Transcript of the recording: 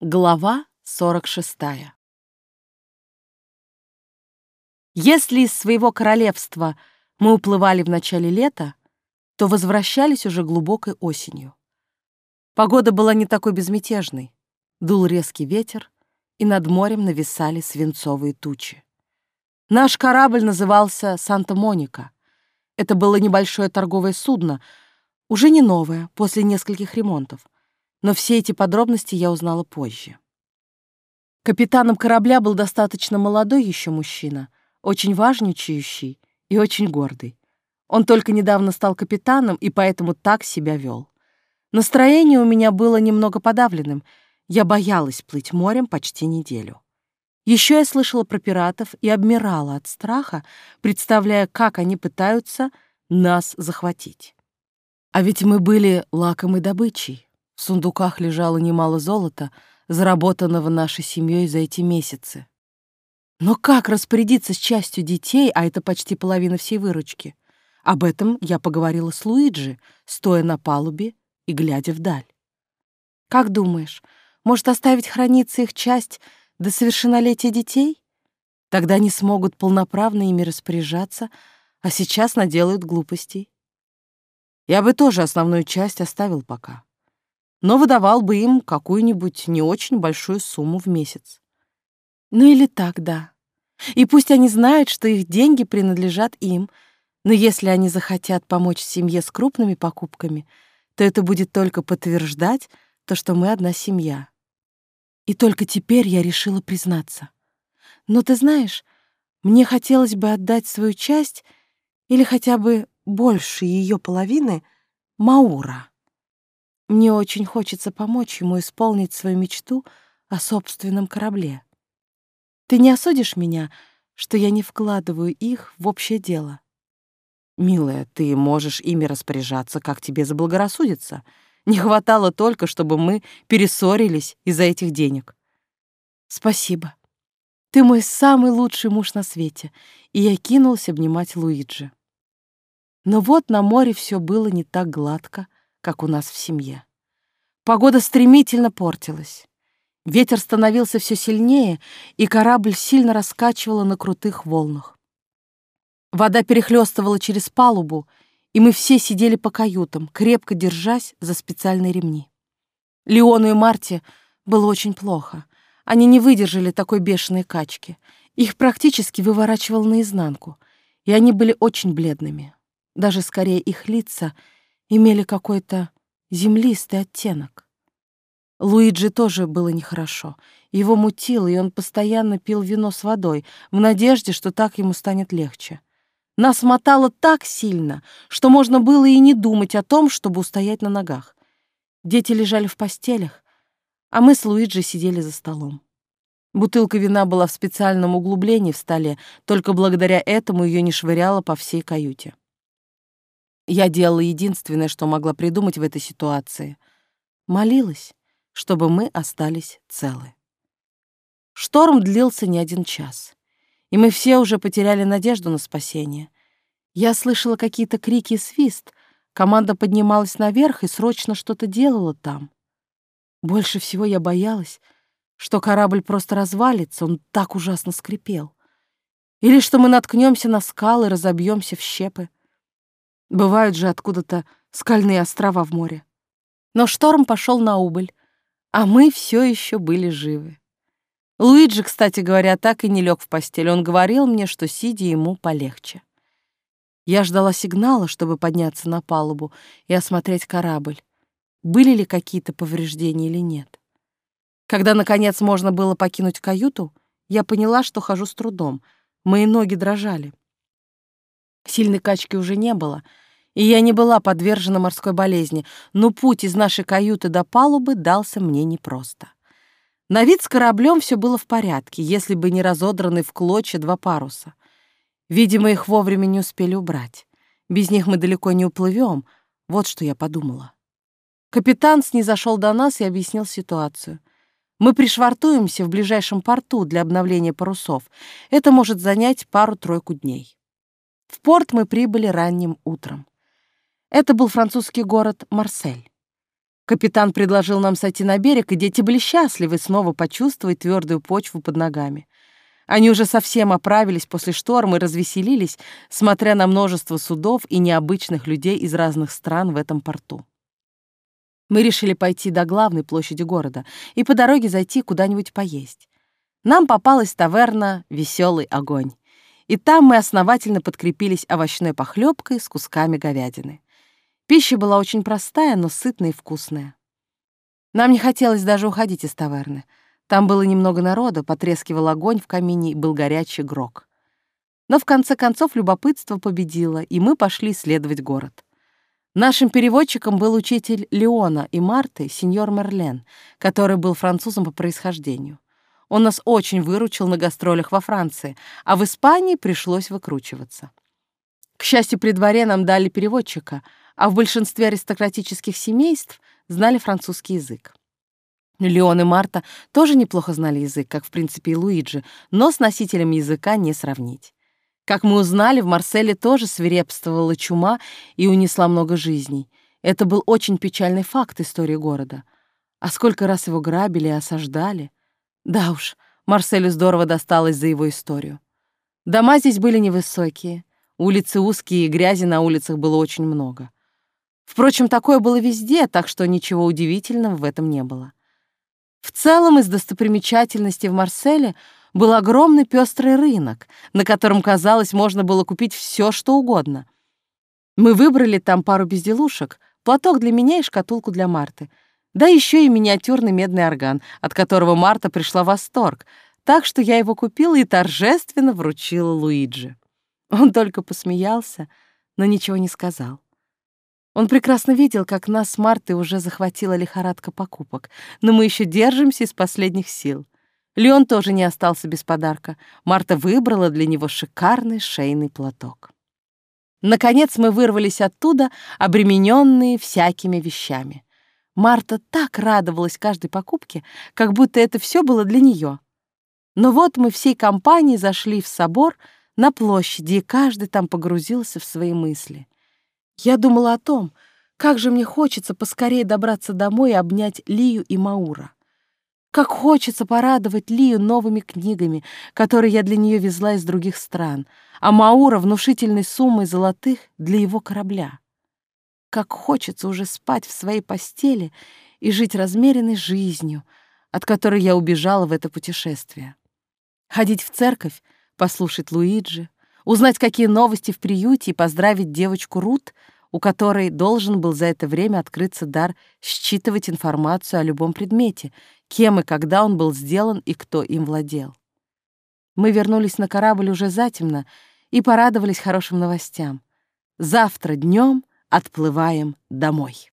Глава 46. Если из своего королевства мы уплывали в начале лета, то возвращались уже глубокой осенью. Погода была не такой безмятежной. Дул резкий ветер, и над морем нависали свинцовые тучи. Наш корабль назывался «Санта-Моника». Это было небольшое торговое судно, уже не новое, после нескольких ремонтов — но все эти подробности я узнала позже. Капитаном корабля был достаточно молодой еще мужчина, очень важничающий и очень гордый. Он только недавно стал капитаном и поэтому так себя вел. Настроение у меня было немного подавленным. Я боялась плыть морем почти неделю. Еще я слышала про пиратов и обмирала от страха, представляя, как они пытаются нас захватить. А ведь мы были лакомой добычей. В сундуках лежало немало золота, заработанного нашей семьей за эти месяцы. Но как распорядиться с частью детей, а это почти половина всей выручки? Об этом я поговорила с Луиджи, стоя на палубе и глядя вдаль. Как думаешь, может оставить храниться их часть до совершеннолетия детей? Тогда они смогут полноправно ими распоряжаться, а сейчас наделают глупостей. Я бы тоже основную часть оставил пока но выдавал бы им какую-нибудь не очень большую сумму в месяц. Ну или так, да. И пусть они знают, что их деньги принадлежат им, но если они захотят помочь семье с крупными покупками, то это будет только подтверждать то, что мы одна семья. И только теперь я решила признаться. Но ты знаешь, мне хотелось бы отдать свою часть или хотя бы больше ее половины Маура. Мне очень хочется помочь ему исполнить свою мечту о собственном корабле. Ты не осудишь меня, что я не вкладываю их в общее дело? Милая, ты можешь ими распоряжаться, как тебе заблагорассудится. Не хватало только, чтобы мы перессорились из-за этих денег. Спасибо. Ты мой самый лучший муж на свете. И я кинулся обнимать Луиджи. Но вот на море все было не так гладко, как у нас в семье. Погода стремительно портилась. Ветер становился все сильнее, и корабль сильно раскачивало на крутых волнах. Вода перехлестывала через палубу, и мы все сидели по каютам, крепко держась за специальные ремни. Леону и Марте было очень плохо. Они не выдержали такой бешеной качки. Их практически выворачивало наизнанку, и они были очень бледными. Даже скорее их лица — имели какой-то землистый оттенок. Луиджи тоже было нехорошо. Его мутило, и он постоянно пил вино с водой, в надежде, что так ему станет легче. Нас мотало так сильно, что можно было и не думать о том, чтобы устоять на ногах. Дети лежали в постелях, а мы с Луиджи сидели за столом. Бутылка вина была в специальном углублении в столе, только благодаря этому ее не швыряло по всей каюте. Я делала единственное, что могла придумать в этой ситуации. Молилась, чтобы мы остались целы. Шторм длился не один час, и мы все уже потеряли надежду на спасение. Я слышала какие-то крики и свист, команда поднималась наверх и срочно что-то делала там. Больше всего я боялась, что корабль просто развалится, он так ужасно скрипел. Или что мы наткнемся на скалы и разобьемся в щепы. Бывают же откуда-то скальные острова в море. Но шторм пошел на убыль, а мы все еще были живы. Луиджи, кстати говоря, так и не лег в постель. Он говорил мне, что сидя ему полегче. Я ждала сигнала, чтобы подняться на палубу и осмотреть корабль. Были ли какие-то повреждения или нет. Когда, наконец, можно было покинуть каюту, я поняла, что хожу с трудом. Мои ноги дрожали. Сильной качки уже не было, и я не была подвержена морской болезни, но путь из нашей каюты до палубы дался мне непросто. На вид с кораблем все было в порядке, если бы не разодраны в клочья два паруса. Видимо, их вовремя не успели убрать. Без них мы далеко не уплывем. Вот что я подумала. Капитан снизошел до нас и объяснил ситуацию. Мы пришвартуемся в ближайшем порту для обновления парусов. Это может занять пару-тройку дней. В порт мы прибыли ранним утром. Это был французский город Марсель. Капитан предложил нам сойти на берег, и дети были счастливы снова почувствовать твердую почву под ногами. Они уже совсем оправились после шторма и развеселились, смотря на множество судов и необычных людей из разных стран в этом порту. Мы решили пойти до главной площади города и по дороге зайти куда-нибудь поесть. Нам попалась таверна «Веселый огонь», и там мы основательно подкрепились овощной похлебкой с кусками говядины. Пища была очень простая, но сытная и вкусная. Нам не хотелось даже уходить из таверны. Там было немного народа, потрескивал огонь в камине и был горячий грок. Но в конце концов любопытство победило, и мы пошли исследовать город. Нашим переводчиком был учитель Леона и Марты, сеньор Мерлен, который был французом по происхождению. Он нас очень выручил на гастролях во Франции, а в Испании пришлось выкручиваться. К счастью, при дворе нам дали переводчика, а в большинстве аристократических семейств знали французский язык. Леон и Марта тоже неплохо знали язык, как, в принципе, и Луиджи, но с носителем языка не сравнить. Как мы узнали, в Марселе тоже свирепствовала чума и унесла много жизней. Это был очень печальный факт истории города. А сколько раз его грабили и осаждали. Да уж, Марселю здорово досталось за его историю. Дома здесь были невысокие, улицы узкие, и грязи на улицах было очень много. Впрочем, такое было везде, так что ничего удивительного в этом не было. В целом, из достопримечательностей в Марселе был огромный пестрый рынок, на котором, казалось, можно было купить все, что угодно. Мы выбрали там пару безделушек, платок для меня и шкатулку для Марты, да еще и миниатюрный медный орган, от которого Марта пришла в восторг, так что я его купила и торжественно вручила Луиджи. Он только посмеялся, но ничего не сказал. Он прекрасно видел, как нас с Мартой уже захватила лихорадка покупок, но мы еще держимся из последних сил. Леон тоже не остался без подарка. Марта выбрала для него шикарный шейный платок. Наконец мы вырвались оттуда, обремененные всякими вещами. Марта так радовалась каждой покупке, как будто это все было для нее. Но вот мы всей компанией зашли в собор на площади, и каждый там погрузился в свои мысли — я думала о том, как же мне хочется поскорее добраться домой и обнять Лию и Маура. Как хочется порадовать Лию новыми книгами, которые я для нее везла из других стран, а Маура — внушительной суммой золотых для его корабля. Как хочется уже спать в своей постели и жить размеренной жизнью, от которой я убежала в это путешествие. Ходить в церковь, послушать Луиджи, узнать, какие новости в приюте, и поздравить девочку Рут, у которой должен был за это время открыться дар считывать информацию о любом предмете, кем и когда он был сделан и кто им владел. Мы вернулись на корабль уже затемно и порадовались хорошим новостям. Завтра днем отплываем домой.